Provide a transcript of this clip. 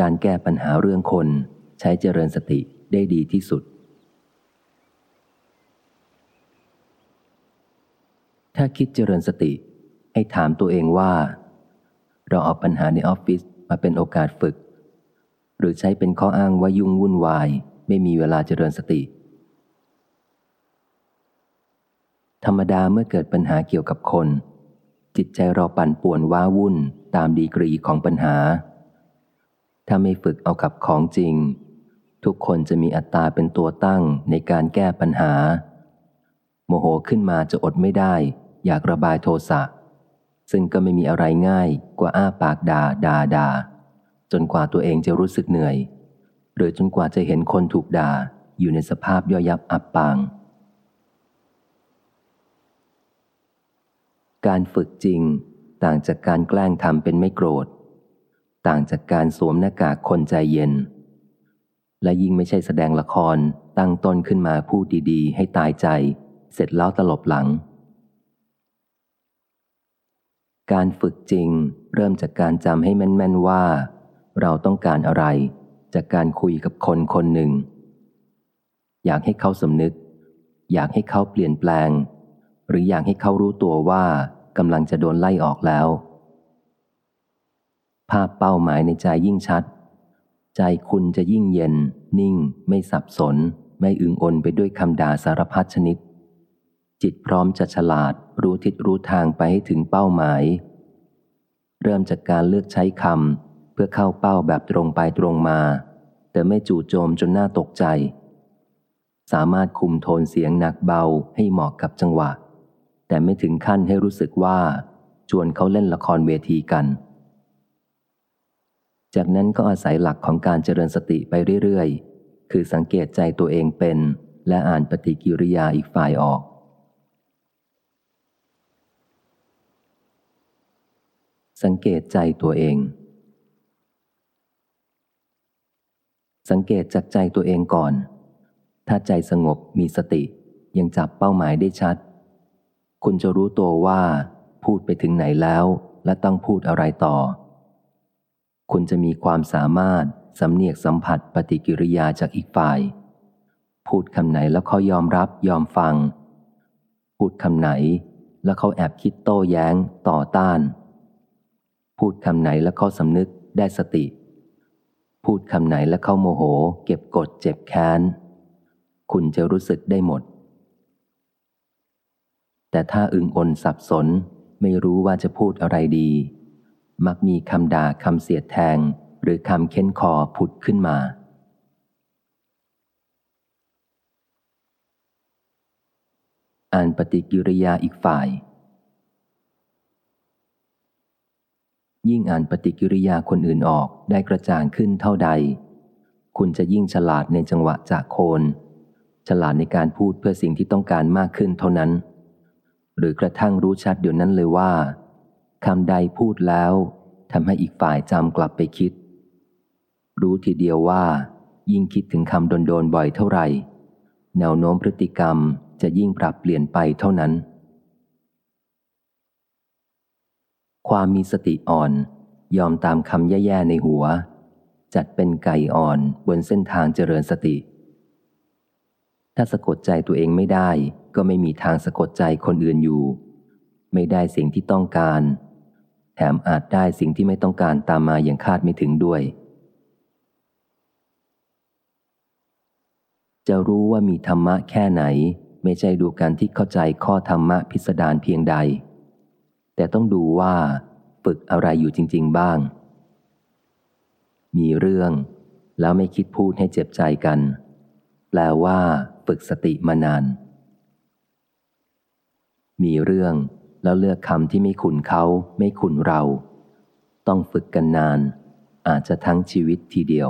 การแก้ปัญหาเรื่องคนใช้เจริญสติได้ดีที่สุด ถ้าคิดเจริญสติ ให้ถามตัวเองว่า เราเอาปัญหาในออฟฟิศมาเป็นโอกาสฝึก หรือใช้เป็นข้ออ้างว่ายุ่งวุ่นวาย ไม่มีเวลาเจริญสติ ธรรมดาเมื่อเกิดปัญหาเกี่ยวกับคน จิตใจเราปั่นป่วนว้าวุ่นตามดีกรีของปัญหา ถ้าไม่ฝึกเอากับของจริง ทุกคนจะมีอัตตาเป็นตัวตั้งในการแก้ปัญหา โมโหขึ้นมาจะอดไม่ได้ อยากระบายโทสะ ซึ่งก็ไม่มีอะไรง่ายกว่าอ้าปากด่าด่าด่าจนกว่าตัวเองจะรู้สึกเหนื่อย หรือจนกว่าจะเห็นคนถูกด่าอยู่ในสภาพย่อยับอับปาง การฝึกจริงต่างจากการแกล้งทำเป็นไม่โกรธ ต่างจากการสวมหน้ากากคนใจเย็น และยิ่งไม่ใช่แสดงละครตั้งต้นขึ้นมาพูดดีๆ ให้ตายใจ เสร็จแล้วตลบหลัง การฝึกจริงเริ่มจากการจำให้แม่นๆว่า เราต้องการอะไร จากการคุยกับคนคนหนึ่ง อยากให้เขาสำนึก อยากให้เขาเปลี่ยนแปลง หรืออยากให้เขารู้ตัวว่ากำลังจะโดนไล่ออกแล้ว ภาพเป้าหมายในใจยิ่งชัด ใจคุณจะยิ่งเย็น นิ่ง ไม่สับสน ไม่อึงอนไปด้วยคำด่าสารพัดชนิด จิตพร้อมจะฉลาด รู้ทิศรู้ทางไปให้ถึงเป้าหมาย เริ่มจากการเลือกใช้คำเพื่อเข้าเป้าแบบตรงไปตรงมา แต่ไม่จู่โจมจนน่าตกใจ สามารถคุมโทนเสียงหนักเบาให้เหมาะกับจังหวะ แต่ไม่ถึงขั้นให้รู้สึกว่า ชวนเขาเล่นละครเวทีกัน จากนั้นก็อาศัยหลักของการเจริญสติไปเรื่อยๆ คือสังเกตใจตัวเองเป็น และอ่านปฏิกิริยาอีกฝ่ายออก สังเกตใจตัวเอง สังเกตจากใจตัวเองก่อน ถ้าใจสงบมีสติ ยังจับเป้าหมายได้ชัด คุณจะรู้ตัวว่า พูดไปถึงไหนแล้ว และต้องพูดอะไรต่อ คุณจะมีความสามารถสำเนียกสัมผัสปฏิกิริยาจากอีกฝ่าย พูดคำไหนแล้วเขายอมรับยอมฟัง พูดคำไหนแล้วเขาแอบคิดโต้แย้ง ต่อต้าน พูดคำไหนแล้วเขาสำนึกได้สติ พูดคำไหนแล้วเขาโมโห เก็บกดเจ็บแค้น คุณจะรู้สึกได้หมด แต่ถ้าอึงอนสับสนไม่รู้ว่าจะพูดอะไรดี มักมีคำด่าคำเสียดแทง หรือคำเค้นคอผุดขึ้นมา อ่านปฏิกิริยาอีกฝ่าย ยิ่งอ่านปฏิกิริยาคนอื่นออกได้กระจ่างขึ้นเท่าใด คุณจะยิ่งฉลาดในจังหวะจากโคน ฉลาดในการพูดเพื่อสิ่งที่ต้องการมากขึ้นเท่านั้น หรือกระทั่งรู้ชัดเดี๋ยวนั้นเลยว่า คำใดพูดแล้วทำให้อีกฝ่ายจำกลับไปคิด รู้ทีเดียวว่า ยิ่งคิดถึงคำโดนๆบ่อยเท่าไหร่ แนวโน้มพฤติกรรมจะยิ่งปรับเปลี่ยนไปเท่านั้น ความมีสติอ่อนยอมตามคำแย่ๆในหัว จัดเป็นไก่อ่อนบนเส้นทางเจริญสติ ถ้าสะกดใจตัวเองไม่ได้ ก็ไม่มีทางสะกดใจคนอื่นอยู่ ไม่ได้สิ่งที่ต้องการ แถมอาจได้สิ่งที่ไม่ต้องการตามมาอย่างคาดไม่ถึงด้วย จะรู้ว่ามีธรรมะแค่ไหน ไม่ใช่ดูการที่เข้าใจข้อธรรมะพิสดารเพียงใด แต่ต้องดูว่า ฝึกอะไรอยู่จริง ๆ บ้าง มีเรื่อง แล้วไม่คิดพูดให้เจ็บใจกัน แปลว่า ฝึกสติมานาน มีเรื่อง แล้วเลือกคำที่ไม่ขุนเขาไม่ขุนเรา ต้องฝึกกันนาน อาจจะทั้งชีวิตทีเดียว